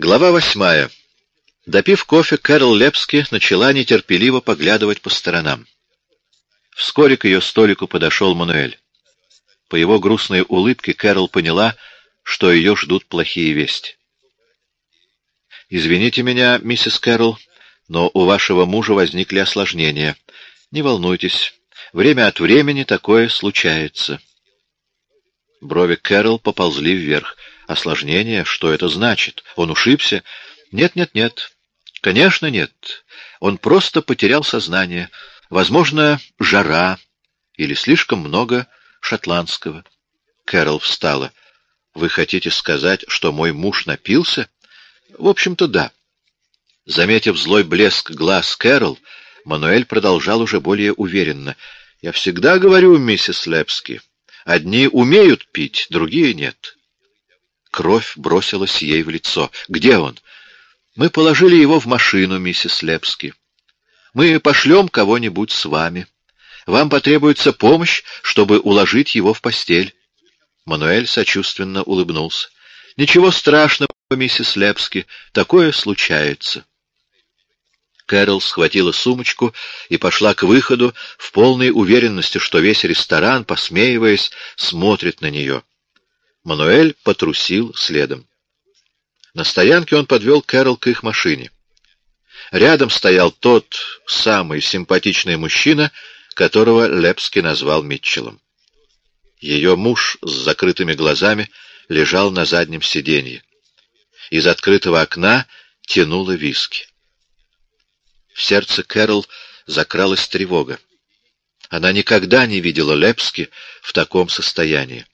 Глава восьмая. Допив кофе, Кэрол Лепски начала нетерпеливо поглядывать по сторонам. Вскоре к ее столику подошел Мануэль. По его грустной улыбке Кэрол поняла, что ее ждут плохие вести. «Извините меня, миссис Кэрол, но у вашего мужа возникли осложнения. Не волнуйтесь, время от времени такое случается». Брови Кэрол поползли вверх. Осложнение? Что это значит? Он ушибся? Нет, нет, нет. Конечно, нет. Он просто потерял сознание. Возможно, жара или слишком много шотландского. Кэрол встала. Вы хотите сказать, что мой муж напился? В общем-то, да. Заметив злой блеск глаз Кэрол, Мануэль продолжал уже более уверенно. Я всегда говорю, миссис Лепски, одни умеют пить, другие нет. Кровь бросилась ей в лицо. «Где он?» «Мы положили его в машину, миссис Лепски. Мы пошлем кого-нибудь с вами. Вам потребуется помощь, чтобы уложить его в постель». Мануэль сочувственно улыбнулся. «Ничего страшного, миссис Лепски, такое случается». Кэрол схватила сумочку и пошла к выходу в полной уверенности, что весь ресторан, посмеиваясь, смотрит на нее. Мануэль потрусил следом. На стоянке он подвел Кэрол к их машине. Рядом стоял тот самый симпатичный мужчина, которого Лепский назвал Митчеллом. Ее муж с закрытыми глазами лежал на заднем сиденье. Из открытого окна тянуло виски. В сердце Кэрол закралась тревога. Она никогда не видела Лепски в таком состоянии.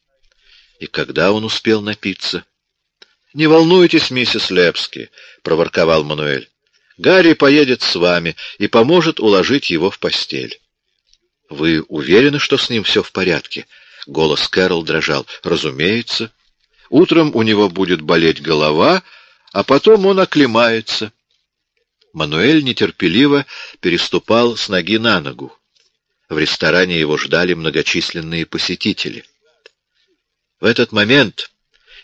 И когда он успел напиться? — Не волнуйтесь, миссис Лепски, — проворковал Мануэль. — Гарри поедет с вами и поможет уложить его в постель. — Вы уверены, что с ним все в порядке? Голос Кэрол дрожал. — Разумеется. Утром у него будет болеть голова, а потом он оклемается. Мануэль нетерпеливо переступал с ноги на ногу. В ресторане его ждали многочисленные посетители. В этот момент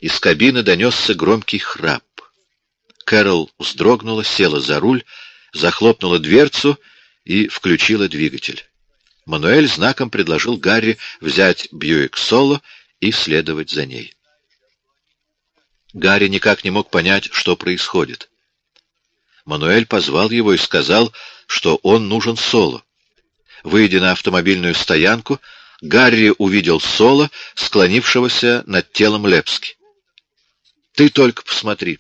из кабины донесся громкий храп. Кэрол вздрогнула, села за руль, захлопнула дверцу и включила двигатель. Мануэль знаком предложил Гарри взять Бьюик Соло и следовать за ней. Гарри никак не мог понять, что происходит. Мануэль позвал его и сказал, что он нужен Соло. Выйдя на автомобильную стоянку, Гарри увидел Соло, склонившегося над телом Лепски. «Ты только посмотри!»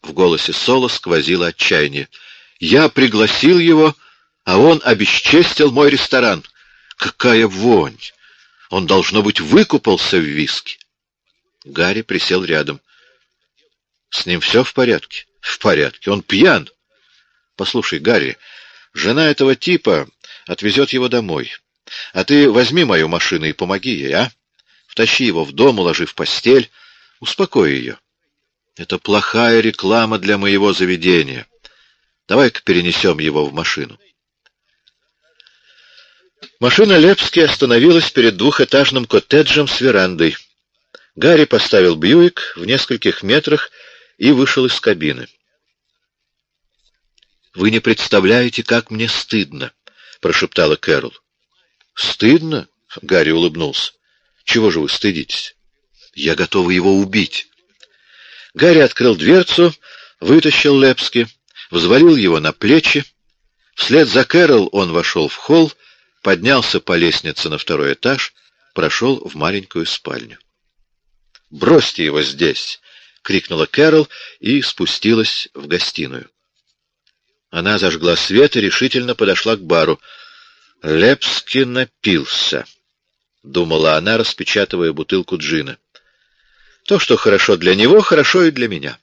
В голосе Соло сквозило отчаяние. «Я пригласил его, а он обесчестил мой ресторан. Какая вонь! Он, должно быть, выкупался в виске!» Гарри присел рядом. «С ним все в порядке?» «В порядке. Он пьян!» «Послушай, Гарри, жена этого типа отвезет его домой. А ты возьми мою машину и помоги ей, а? Втащи его в дом, уложи в постель, успокой ее. Это плохая реклама для моего заведения. Давай-ка перенесем его в машину. Машина Лепски остановилась перед двухэтажным коттеджем с верандой. Гарри поставил Бьюик в нескольких метрах и вышел из кабины. «Вы не представляете, как мне стыдно», — прошептала Кэрол. «Стыдно?» — Гарри улыбнулся. «Чего же вы стыдитесь?» «Я готова его убить». Гарри открыл дверцу, вытащил Лепски, взвалил его на плечи. Вслед за Кэрол он вошел в холл, поднялся по лестнице на второй этаж, прошел в маленькую спальню. «Бросьте его здесь!» — крикнула Кэрол и спустилась в гостиную. Она зажгла свет и решительно подошла к бару. Лепски напился, — думала она, распечатывая бутылку джина. То, что хорошо для него, хорошо и для меня.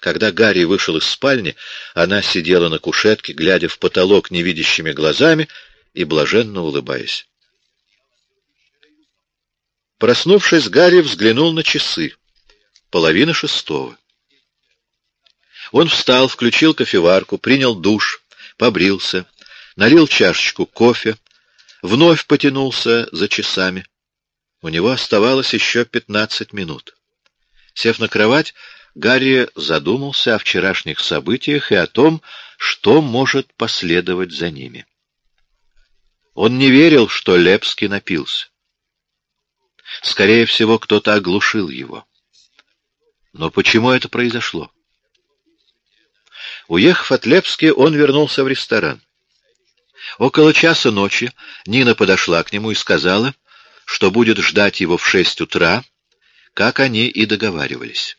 Когда Гарри вышел из спальни, она сидела на кушетке, глядя в потолок невидящими глазами и блаженно улыбаясь. Проснувшись, Гарри взглянул на часы. Половина шестого. Он встал, включил кофеварку, принял душ, побрился, налил чашечку кофе, вновь потянулся за часами. У него оставалось еще пятнадцать минут. Сев на кровать, Гарри задумался о вчерашних событиях и о том, что может последовать за ними. Он не верил, что Лепский напился. Скорее всего, кто-то оглушил его. Но почему это произошло? Уехав от Лепски, он вернулся в ресторан. Около часа ночи Нина подошла к нему и сказала, что будет ждать его в шесть утра, как они и договаривались.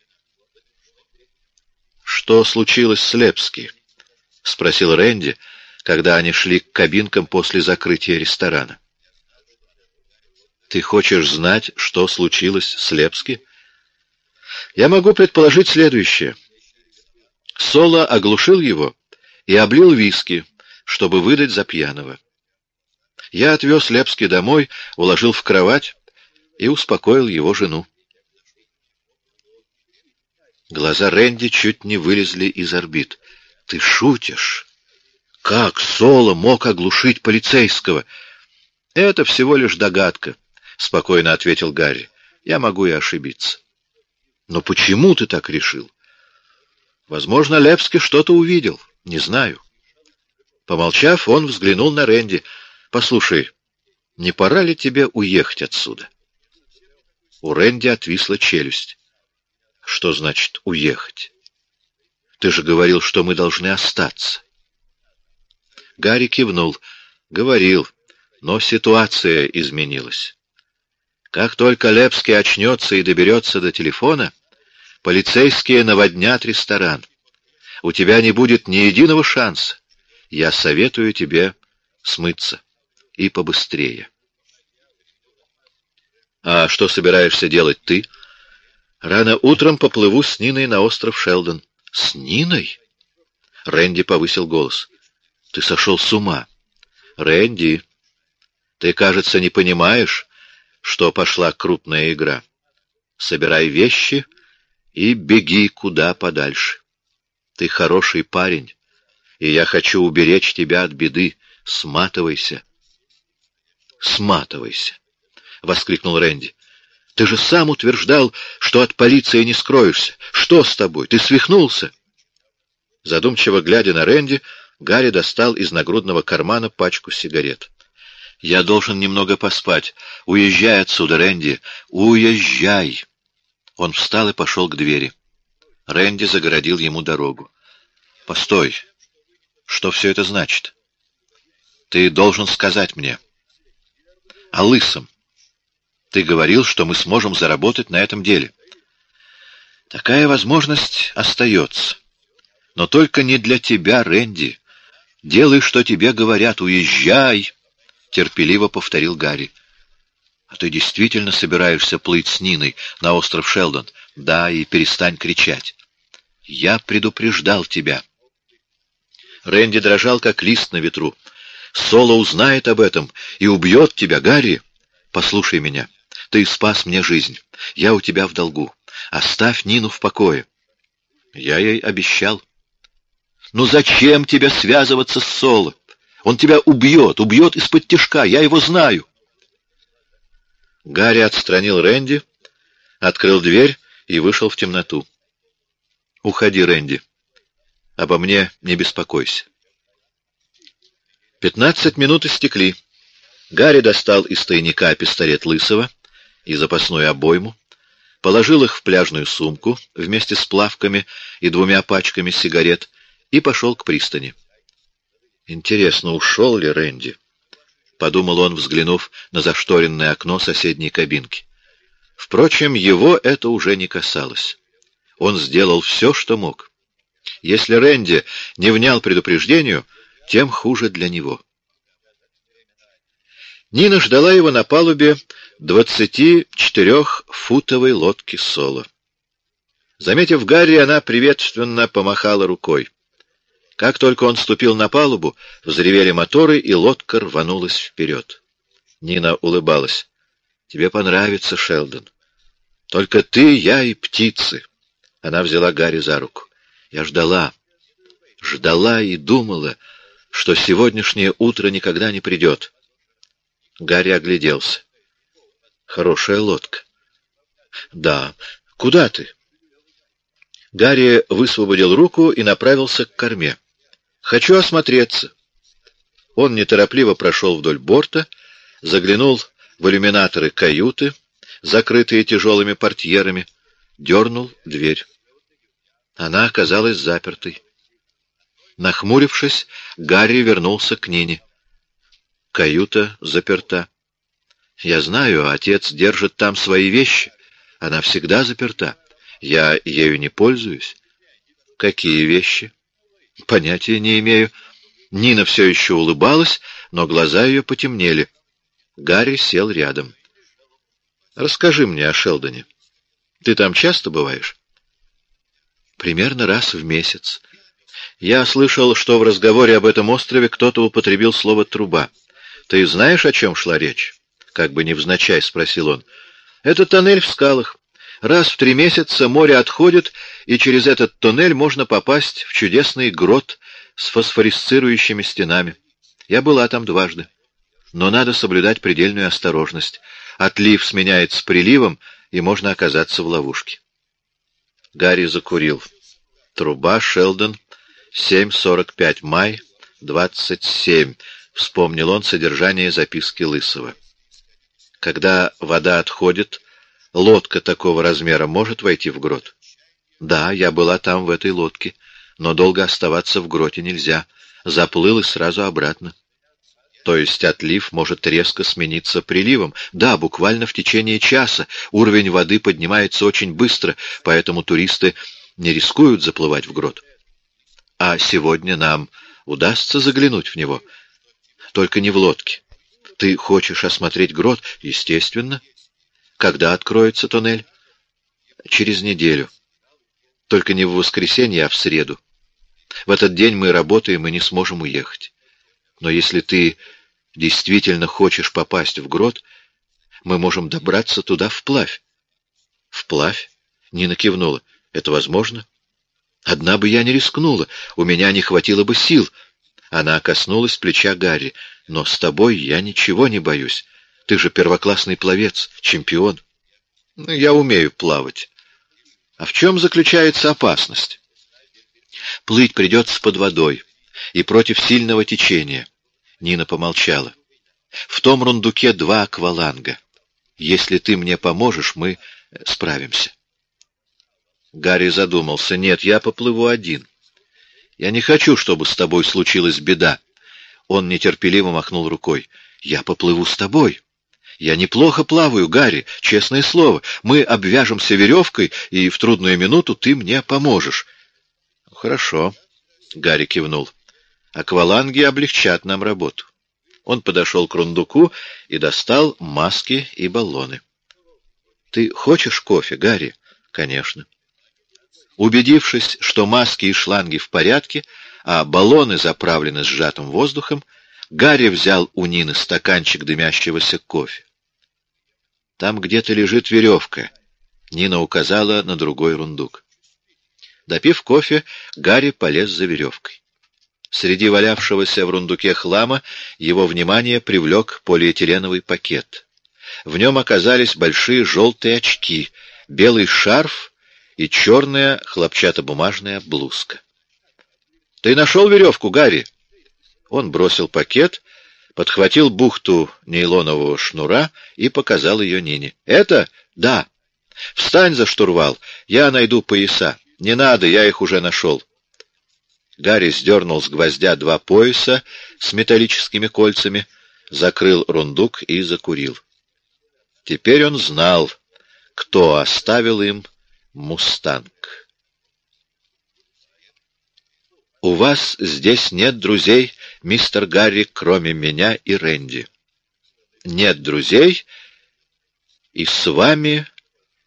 «Что случилось с Лепски?» — спросил Рэнди, когда они шли к кабинкам после закрытия ресторана. «Ты хочешь знать, что случилось с Лепски?» «Я могу предположить следующее. Соло оглушил его и облил виски, чтобы выдать за пьяного. Я отвез Лепски домой, уложил в кровать и успокоил его жену. Глаза Рэнди чуть не вылезли из орбит. «Ты шутишь? Как Соло мог оглушить полицейского?» «Это всего лишь догадка», — спокойно ответил Гарри. «Я могу и ошибиться». «Но почему ты так решил?» «Возможно, Лепский что-то увидел. Не знаю». Помолчав, он взглянул на Рэнди. «Послушай, не пора ли тебе уехать отсюда?» У Рэнди отвисла челюсть. «Что значит «уехать»? Ты же говорил, что мы должны остаться». Гарри кивнул. «Говорил, но ситуация изменилась. Как только Лепский очнется и доберется до телефона, полицейские наводнят ресторан. У тебя не будет ни единого шанса я советую тебе смыться. И побыстрее. А что собираешься делать ты? Рано утром поплыву с Ниной на остров Шелдон. С Ниной? Рэнди повысил голос. Ты сошел с ума. Рэнди, ты, кажется, не понимаешь, что пошла крупная игра. Собирай вещи и беги куда подальше. Ты хороший парень и я хочу уберечь тебя от беды. Сматывайся. Сматывайся, — воскликнул Рэнди. Ты же сам утверждал, что от полиции не скроешься. Что с тобой? Ты свихнулся? Задумчиво глядя на Рэнди, Гарри достал из нагрудного кармана пачку сигарет. «Я должен немного поспать. Уезжай отсюда, Рэнди. Уезжай!» Он встал и пошел к двери. Рэнди загородил ему дорогу. «Постой!» Что все это значит? Ты должен сказать мне. О лысом. Ты говорил, что мы сможем заработать на этом деле. Такая возможность остается. Но только не для тебя, Рэнди. Делай, что тебе говорят. Уезжай, — терпеливо повторил Гарри. А ты действительно собираешься плыть с Ниной на остров Шелдон? Да, и перестань кричать. Я предупреждал тебя. Рэнди дрожал, как лист на ветру. «Соло узнает об этом и убьет тебя, Гарри! Послушай меня. Ты спас мне жизнь. Я у тебя в долгу. Оставь Нину в покое». Я ей обещал. «Ну зачем тебе связываться с Соло? Он тебя убьет, убьет из-под тишка, я его знаю». Гарри отстранил Рэнди, открыл дверь и вышел в темноту. «Уходи, Рэнди». Обо мне не беспокойся. Пятнадцать минут истекли. Гарри достал из тайника пистолет Лысого и запасную обойму, положил их в пляжную сумку вместе с плавками и двумя пачками сигарет и пошел к пристани. Интересно, ушел ли Рэнди? Подумал он, взглянув на зашторенное окно соседней кабинки. Впрочем, его это уже не касалось. Он сделал все, что мог. Если Рэнди не внял предупреждению, тем хуже для него. Нина ждала его на палубе 24-футовой лодки Соло. Заметив Гарри, она приветственно помахала рукой. Как только он ступил на палубу, взревели моторы, и лодка рванулась вперед. Нина улыбалась. — Тебе понравится, Шелдон. Только ты, я и птицы. Она взяла Гарри за руку. Я ждала, ждала и думала, что сегодняшнее утро никогда не придет. Гарри огляделся. Хорошая лодка. Да. Куда ты? Гарри высвободил руку и направился к корме. «Хочу осмотреться». Он неторопливо прошел вдоль борта, заглянул в иллюминаторы каюты, закрытые тяжелыми портьерами, дернул дверь. Она оказалась запертой. Нахмурившись, Гарри вернулся к Нине. Каюта заперта. Я знаю, отец держит там свои вещи. Она всегда заперта. Я ею не пользуюсь. Какие вещи? Понятия не имею. Нина все еще улыбалась, но глаза ее потемнели. Гарри сел рядом. Расскажи мне о Шелдоне. Ты там часто бываешь? Примерно раз в месяц. Я слышал, что в разговоре об этом острове кто-то употребил слово «труба». Ты знаешь, о чем шла речь? Как бы невзначай, спросил он. Это тоннель в скалах. Раз в три месяца море отходит, и через этот тоннель можно попасть в чудесный грот с фосфорисцирующими стенами. Я была там дважды. Но надо соблюдать предельную осторожность. Отлив сменяется приливом, и можно оказаться в ловушке. Гарри закурил. Труба, Шелдон, 7.45 май, 27. Вспомнил он содержание записки Лысого. Когда вода отходит, лодка такого размера может войти в грот? Да, я была там в этой лодке, но долго оставаться в гроте нельзя. Заплыл и сразу обратно. То есть отлив может резко смениться приливом. Да, буквально в течение часа уровень воды поднимается очень быстро, поэтому туристы не рискуют заплывать в грот. А сегодня нам удастся заглянуть в него. Только не в лодке. Ты хочешь осмотреть грот? Естественно. Когда откроется туннель? Через неделю. Только не в воскресенье, а в среду. В этот день мы работаем и не сможем уехать. Но если ты действительно хочешь попасть в грот, мы можем добраться туда вплавь. Вплавь? Нина кивнула. Это возможно? Одна бы я не рискнула, у меня не хватило бы сил. Она коснулась плеча Гарри. Но с тобой я ничего не боюсь. Ты же первоклассный пловец, чемпион. Ну, я умею плавать. А в чем заключается опасность? Плыть придется под водой и против сильного течения. Нина помолчала. В том рундуке два акваланга. Если ты мне поможешь, мы справимся. Гарри задумался. «Нет, я поплыву один. Я не хочу, чтобы с тобой случилась беда». Он нетерпеливо махнул рукой. «Я поплыву с тобой. Я неплохо плаваю, Гарри, честное слово. Мы обвяжемся веревкой, и в трудную минуту ты мне поможешь». «Хорошо», — Гарри кивнул. «Акваланги облегчат нам работу». Он подошел к рундуку и достал маски и баллоны. «Ты хочешь кофе, Гарри?» «Конечно». Убедившись, что маски и шланги в порядке, а баллоны заправлены сжатым воздухом, Гарри взял у Нины стаканчик дымящегося кофе. «Там где-то лежит веревка», — Нина указала на другой рундук. Допив кофе, Гарри полез за веревкой. Среди валявшегося в рундуке хлама его внимание привлек полиэтиленовый пакет. В нем оказались большие желтые очки, белый шарф и черная хлопчатобумажная блузка. «Ты нашел веревку, Гарри?» Он бросил пакет, подхватил бухту нейлонового шнура и показал ее Нине. «Это? Да. Встань за штурвал, я найду пояса. Не надо, я их уже нашел». Гарри сдернул с гвоздя два пояса с металлическими кольцами, закрыл рундук и закурил. Теперь он знал, кто оставил им «Мустанг». «У вас здесь нет друзей, мистер Гарри, кроме меня и Рэнди. Нет друзей, и с вами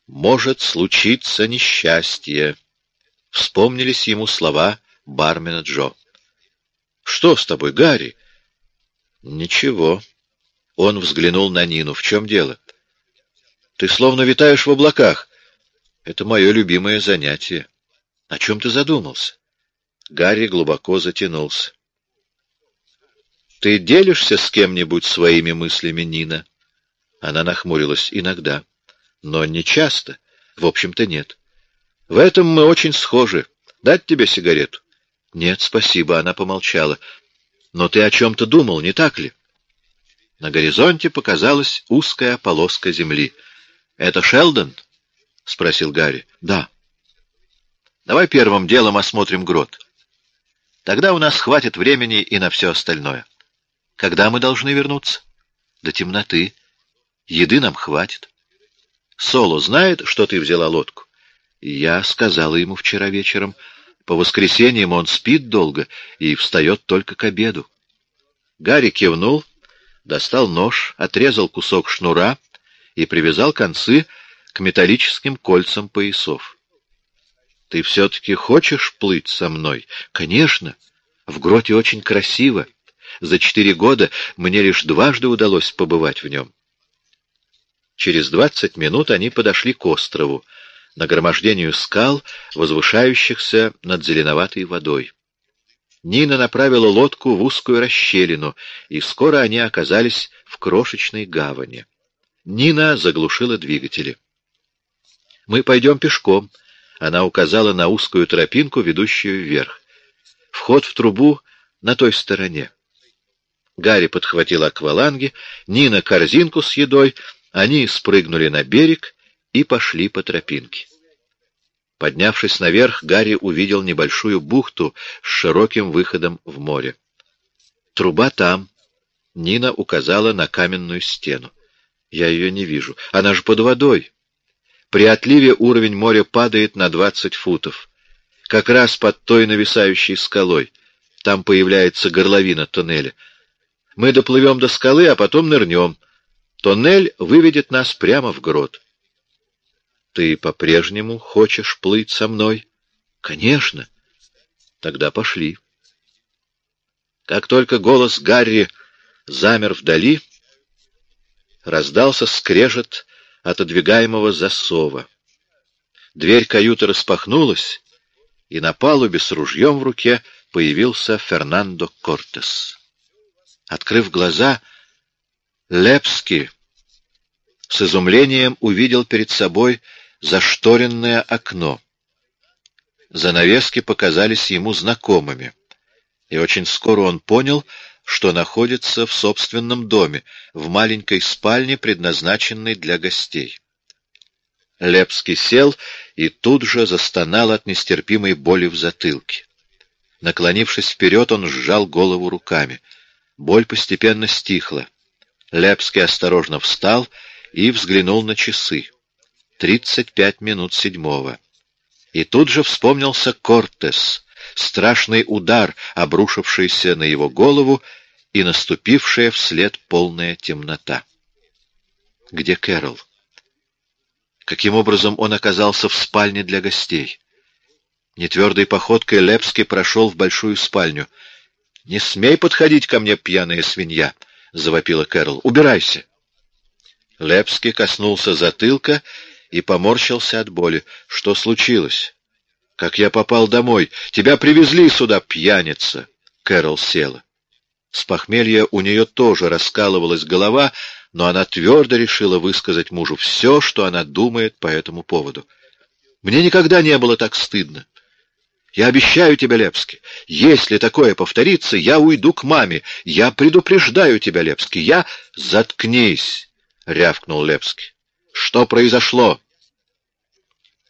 может случиться несчастье». Вспомнились ему слова бармена Джо. «Что с тобой, Гарри?» «Ничего». Он взглянул на Нину. «В чем дело?» «Ты словно витаешь в облаках. Это мое любимое занятие. О чем ты задумался? Гарри глубоко затянулся. Ты делишься с кем-нибудь своими мыслями, Нина? Она нахмурилась. Иногда. Но не часто. В общем-то, нет. В этом мы очень схожи. Дать тебе сигарету? Нет, спасибо, она помолчала. Но ты о чем-то думал, не так ли? На горизонте показалась узкая полоска земли. «Это Шелдон?» — спросил Гарри. «Да». «Давай первым делом осмотрим грот. Тогда у нас хватит времени и на все остальное. Когда мы должны вернуться?» «До темноты. Еды нам хватит». «Соло знает, что ты взяла лодку?» «Я сказала ему вчера вечером. По воскресеньям он спит долго и встает только к обеду». Гарри кивнул достал нож, отрезал кусок шнура и привязал концы к металлическим кольцам поясов. — Ты все-таки хочешь плыть со мной? — Конечно. В гроте очень красиво. За четыре года мне лишь дважды удалось побывать в нем. Через двадцать минут они подошли к острову, нагромождению скал, возвышающихся над зеленоватой водой. Нина направила лодку в узкую расщелину, и скоро они оказались в крошечной гавани. Нина заглушила двигатели. «Мы пойдем пешком», — она указала на узкую тропинку, ведущую вверх. «Вход в трубу на той стороне». Гарри подхватил акваланги, Нина — корзинку с едой, они спрыгнули на берег и пошли по тропинке. Поднявшись наверх, Гарри увидел небольшую бухту с широким выходом в море. «Труба там», — Нина указала на каменную стену. «Я ее не вижу. Она же под водой». При отливе уровень моря падает на двадцать футов. Как раз под той нависающей скалой. Там появляется горловина тоннеля. Мы доплывем до скалы, а потом нырнем. Тоннель выведет нас прямо в грот. Ты по-прежнему хочешь плыть со мной? Конечно. Тогда пошли. Как только голос Гарри замер вдали, раздался скрежет отодвигаемого засова. Дверь каюты распахнулась, и на палубе с ружьем в руке появился Фернандо Кортес. Открыв глаза, Лепский с изумлением увидел перед собой зашторенное окно. Занавески показались ему знакомыми, и очень скоро он понял, что находится в собственном доме, в маленькой спальне, предназначенной для гостей. Лепский сел и тут же застонал от нестерпимой боли в затылке. Наклонившись вперед, он сжал голову руками. Боль постепенно стихла. Лепский осторожно встал и взглянул на часы. Тридцать пять минут седьмого. И тут же вспомнился Кортес, страшный удар, обрушившийся на его голову и наступившая вслед полная темнота. Где Кэрол? Каким образом он оказался в спальне для гостей? Нетвердой походкой Лепский прошел в большую спальню. «Не смей подходить ко мне, пьяная свинья!» — завопила Кэрол. «Убирайся!» Лепский коснулся затылка и поморщился от боли. «Что случилось?» «Как я попал домой? Тебя привезли сюда, пьяница!» Кэрол села. С похмелья у нее тоже раскалывалась голова, но она твердо решила высказать мужу все, что она думает по этому поводу. «Мне никогда не было так стыдно. Я обещаю тебе, Лепский, если такое повторится, я уйду к маме. Я предупреждаю тебя, Лепский, я... Заткнись!» — рявкнул Лепский. «Что произошло?»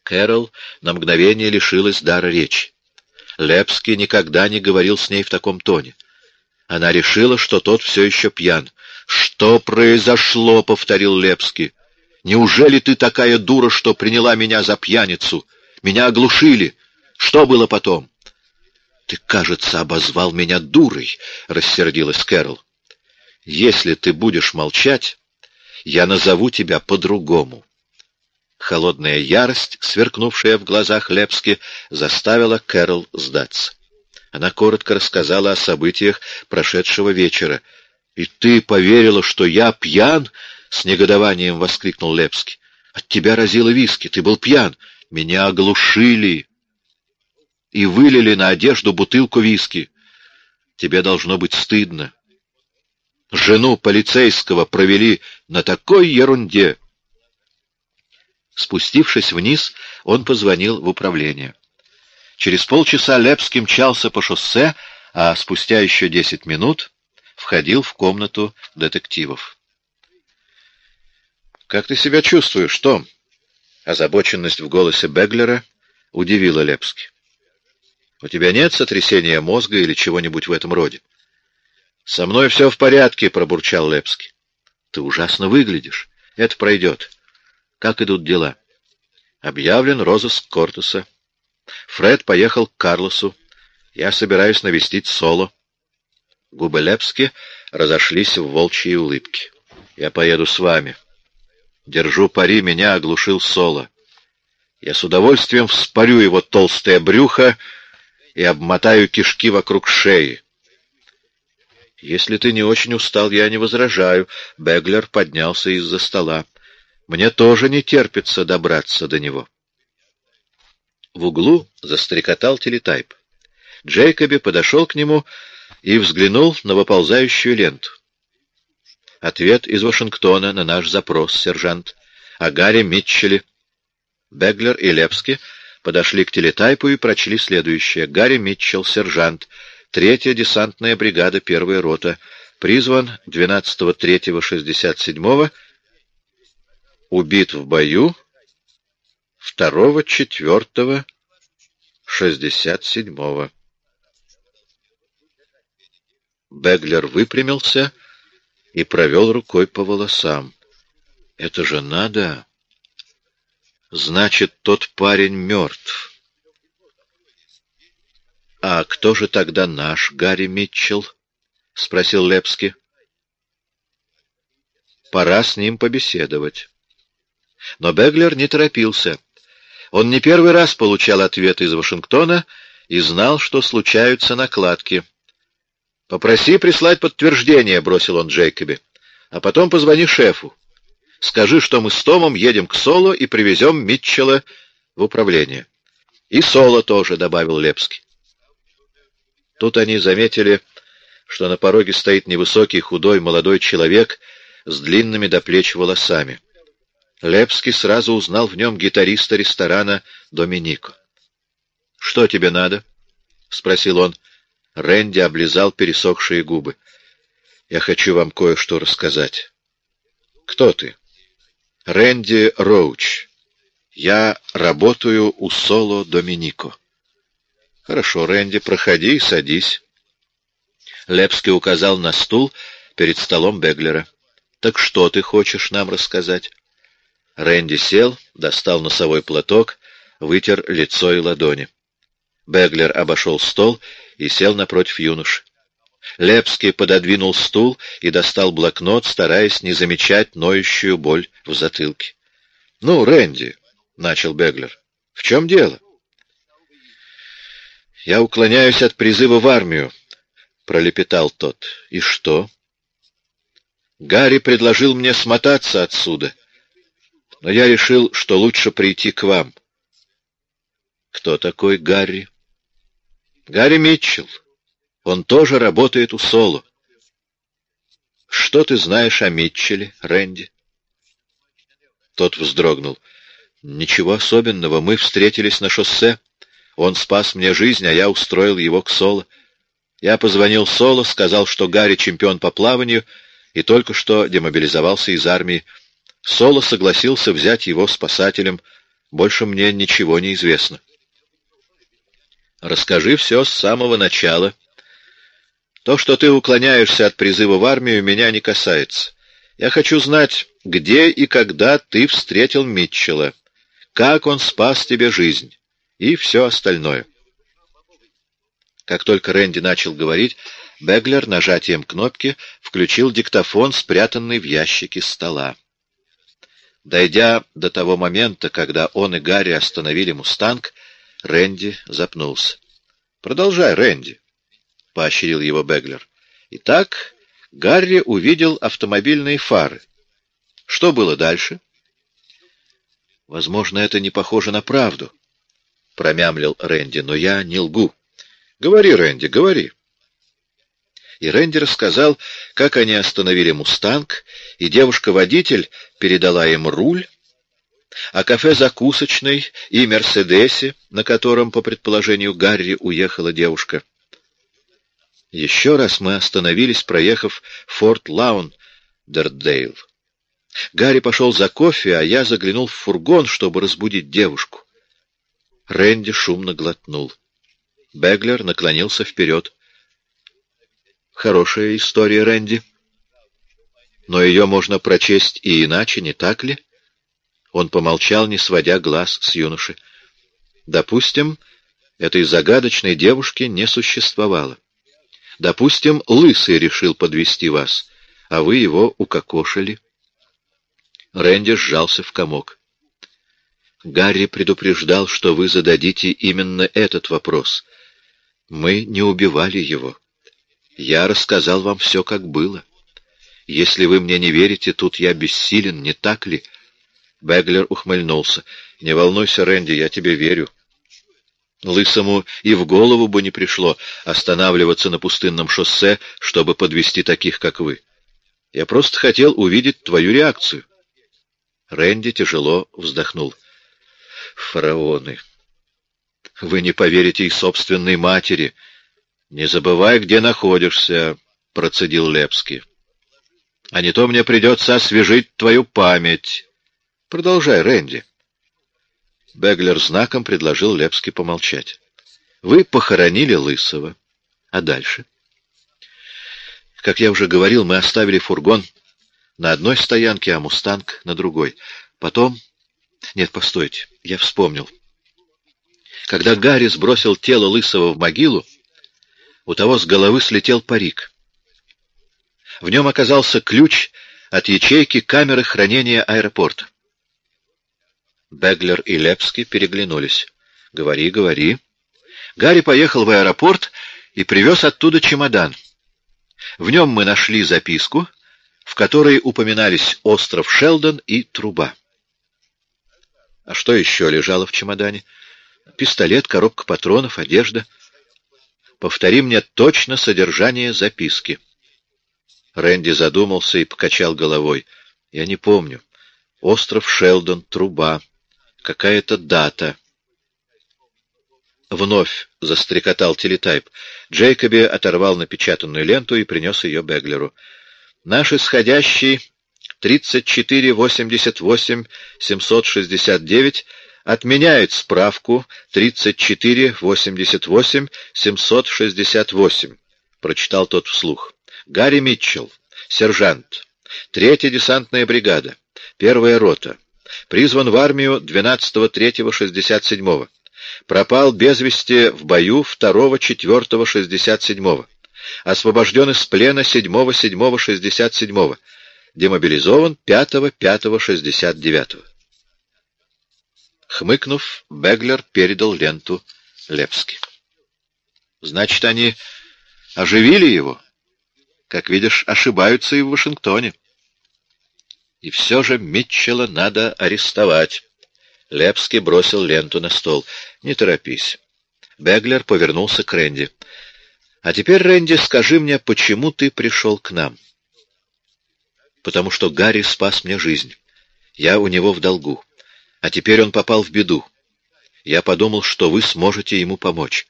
Кэрол на мгновение лишилась дара речи. Лепский никогда не говорил с ней в таком тоне. Она решила, что тот все еще пьян. «Что произошло?» — повторил Лепский. «Неужели ты такая дура, что приняла меня за пьяницу? Меня оглушили. Что было потом?» «Ты, кажется, обозвал меня дурой», — рассердилась Кэрол. «Если ты будешь молчать, я назову тебя по-другому. Холодная ярость, сверкнувшая в глазах Лепски, заставила Кэрол сдаться. Она коротко рассказала о событиях прошедшего вечера. «И ты поверила, что я пьян?» — с негодованием воскликнул Лепский. «От тебя разило виски, ты был пьян. Меня оглушили и вылили на одежду бутылку виски. Тебе должно быть стыдно. Жену полицейского провели на такой ерунде. Спустившись вниз, он позвонил в управление. Через полчаса Лепский мчался по шоссе, а спустя еще десять минут входил в комнату детективов. «Как ты себя чувствуешь, Том?» Озабоченность в голосе Беглера удивила Лепски. «У тебя нет сотрясения мозга или чего-нибудь в этом роде?» «Со мной все в порядке», — пробурчал Лепский. «Ты ужасно выглядишь. Это пройдет. Как идут дела?» «Объявлен розыск Кортеса. Фред поехал к Карлосу. Я собираюсь навестить Соло». Губы Лепски разошлись в волчьей улыбке. «Я поеду с вами». Держу пари, меня оглушил Соло. Я с удовольствием вспорю его толстое брюхо и обмотаю кишки вокруг шеи. Если ты не очень устал, я не возражаю. Беглер поднялся из-за стола. Мне тоже не терпится добраться до него. В углу застрекотал телетайп. Джейкоби подошел к нему и взглянул на выползающую ленту. Ответ из Вашингтона на наш запрос, сержант. О Гарри Митчелле. Беглер и Лепски подошли к телетайпу и прочли следующее. Гарри Митчелл, сержант. Третья десантная бригада, первая рота. Призван 12.03.67. Убит в бою 2.4.67. Беглер выпрямился и провел рукой по волосам. Это же надо! Значит, тот парень мертв. — А кто же тогда наш Гарри Митчелл? — спросил Лепски. — Пора с ним побеседовать. Но Беглер не торопился. Он не первый раз получал ответ из Вашингтона и знал, что случаются накладки — «Попроси прислать подтверждение», — бросил он Джейкобе. «А потом позвони шефу. Скажи, что мы с Томом едем к Соло и привезем Митчелла в управление». «И Соло тоже», — добавил Лепский. Тут они заметили, что на пороге стоит невысокий, худой, молодой человек с длинными до плеч волосами. Лепский сразу узнал в нем гитариста ресторана «Доминико». «Что тебе надо?» — спросил он. Рэнди облизал пересохшие губы. «Я хочу вам кое-что рассказать». «Кто ты?» «Рэнди Роуч. Я работаю у Соло Доминико». «Хорошо, Рэнди, проходи и садись». Лепский указал на стул перед столом Беглера. «Так что ты хочешь нам рассказать?» Рэнди сел, достал носовой платок, вытер лицо и ладони. Беглер обошел стол и сел напротив юноши. Лепский пододвинул стул и достал блокнот, стараясь не замечать ноющую боль в затылке. — Ну, Рэнди, — начал Беглер, — в чем дело? — Я уклоняюсь от призыва в армию, — пролепетал тот. — И что? — Гарри предложил мне смотаться отсюда, но я решил, что лучше прийти к вам. — Кто такой Гарри? — Гарри Митчелл. Он тоже работает у Соло. Что ты знаешь о Митчелле, Рэнди? Тот вздрогнул. Ничего особенного. Мы встретились на шоссе. Он спас мне жизнь, а я устроил его к Соло. Я позвонил Соло, сказал, что Гарри чемпион по плаванию и только что демобилизовался из армии. Соло согласился взять его спасателем. Больше мне ничего не известно. Расскажи все с самого начала. То, что ты уклоняешься от призыва в армию, меня не касается. Я хочу знать, где и когда ты встретил Митчелла, как он спас тебе жизнь и все остальное. Как только Рэнди начал говорить, Беглер нажатием кнопки включил диктофон, спрятанный в ящике стола. Дойдя до того момента, когда он и Гарри остановили «Мустанг», Рэнди запнулся. «Продолжай, Рэнди», — поощрил его Беглер. Итак, Гарри увидел автомобильные фары. Что было дальше? «Возможно, это не похоже на правду», — промямлил Рэнди, — «но я не лгу». «Говори, Рэнди, говори». И Рэнди рассказал, как они остановили «Мустанг», и девушка-водитель передала им руль, о кафе-закусочной и Мерседесе, на котором, по предположению Гарри, уехала девушка. Еще раз мы остановились, проехав Форт-Лаудердейл. Гарри пошел за кофе, а я заглянул в фургон, чтобы разбудить девушку. Рэнди шумно глотнул. Беглер наклонился вперед. Хорошая история, Рэнди. Но ее можно прочесть и иначе, не так ли? Он помолчал, не сводя глаз с юноши. Допустим, этой загадочной девушки не существовало. Допустим, Лысый решил подвести вас, а вы его укокошили. Рэнди сжался в комок. Гарри предупреждал, что вы зададите именно этот вопрос. Мы не убивали его. Я рассказал вам все, как было. Если вы мне не верите, тут я бессилен, не так ли? Беглер ухмыльнулся. Не волнуйся, Рэнди, я тебе верю. Лысому и в голову бы не пришло останавливаться на пустынном шоссе, чтобы подвести таких, как вы. Я просто хотел увидеть твою реакцию. Рэнди тяжело вздохнул. Фараоны. Вы не поверите и собственной матери. Не забывай, где находишься, процедил Лепский. А не то мне придется освежить твою память. Продолжай, Рэнди. Беглер знаком предложил Лепски помолчать. Вы похоронили Лысого. А дальше? Как я уже говорил, мы оставили фургон на одной стоянке, а «Мустанг» на другой. Потом... Нет, постойте, я вспомнил. Когда Гарри сбросил тело Лысого в могилу, у того с головы слетел парик. В нем оказался ключ от ячейки камеры хранения аэропорта. Беглер и Лепский переглянулись. «Говори, говори». Гарри поехал в аэропорт и привез оттуда чемодан. В нем мы нашли записку, в которой упоминались остров Шелдон и труба. А что еще лежало в чемодане? Пистолет, коробка патронов, одежда. Повтори мне точно содержание записки. Рэнди задумался и покачал головой. Я не помню. Остров Шелдон, труба какая-то дата. Вновь застрекотал телетайп. Джейкоби оторвал напечатанную ленту и принес ее Беглеру. Наш исходящий 3488-769 отменяет справку 3488-768, прочитал тот вслух. Гарри Митчелл, сержант, третья десантная бригада, первая рота, Призван в армию 12.03.67. Пропал без вести в бою 2.04.67. Освобожден из плена 7.07.67. Демобилизован 5.05.69. Хмыкнув, Беглер передал ленту Лепски. Значит, они оживили его? Как видишь, ошибаются и в Вашингтоне. И все же Митчелла надо арестовать. Лепский бросил ленту на стол. «Не торопись». Беглер повернулся к Рэнди. «А теперь, Рэнди, скажи мне, почему ты пришел к нам?» «Потому что Гарри спас мне жизнь. Я у него в долгу. А теперь он попал в беду. Я подумал, что вы сможете ему помочь».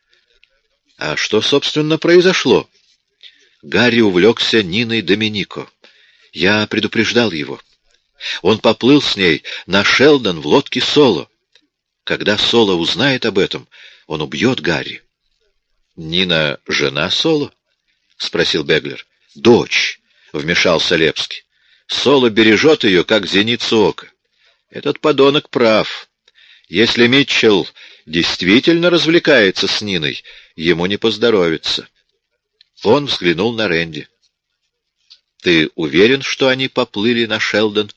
«А что, собственно, произошло?» Гарри увлекся Ниной Доминико. Я предупреждал его. Он поплыл с ней на Шелдон в лодке Соло. Когда Соло узнает об этом, он убьет Гарри. — Нина — жена Соло? — спросил Беглер. — Дочь, — вмешался Лепский. Соло бережет ее, как зеницу ока. Этот подонок прав. Если Митчелл действительно развлекается с Ниной, ему не поздоровится. Он взглянул на Рэнди. — Ты уверен, что они поплыли на Шелдон?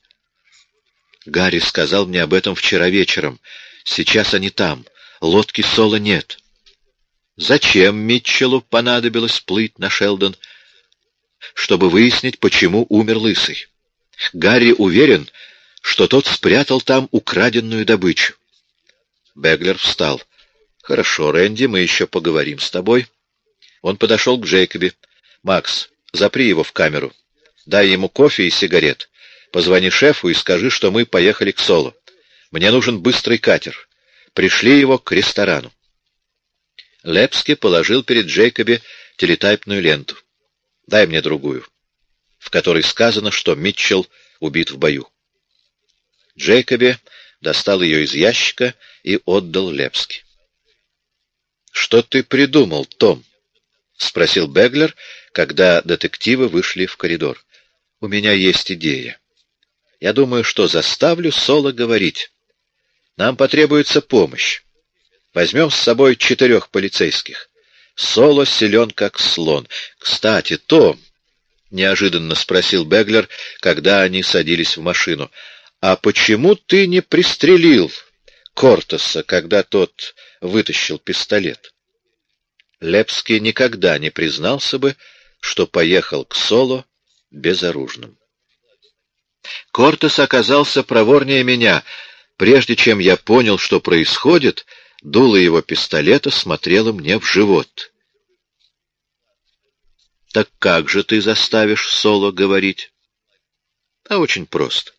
Гарри сказал мне об этом вчера вечером. Сейчас они там. Лодки Соло нет. Зачем Митчеллу понадобилось плыть на Шелдон? Чтобы выяснить, почему умер Лысый. Гарри уверен, что тот спрятал там украденную добычу. Беглер встал. «Хорошо, Рэнди, мы еще поговорим с тобой». Он подошел к Джейкоби. «Макс, запри его в камеру. Дай ему кофе и сигарет. Позвони шефу и скажи, что мы поехали к Соло. Мне нужен быстрый катер. Пришли его к ресторану. Лепски положил перед Джейкоби телетайпную ленту. «Дай мне другую», в которой сказано, что Митчелл убит в бою. Джейкоби достал ее из ящика и отдал Лепски. «Что ты придумал, Том?» — спросил Беглер, когда детективы вышли в коридор. «У меня есть идея. Я думаю, что заставлю Соло говорить. Нам потребуется помощь. Возьмем с собой четырех полицейских. Соло силен, как слон. Кстати, Том, — неожиданно спросил Беглер, когда они садились в машину, — а почему ты не пристрелил Кортеса, когда тот вытащил пистолет? Лепский никогда не признался бы, что поехал к Соло безоружным. Кортес оказался проворнее меня. Прежде чем я понял, что происходит, дуло его пистолета смотрело мне в живот. «Так как же ты заставишь Соло говорить?» «А очень просто.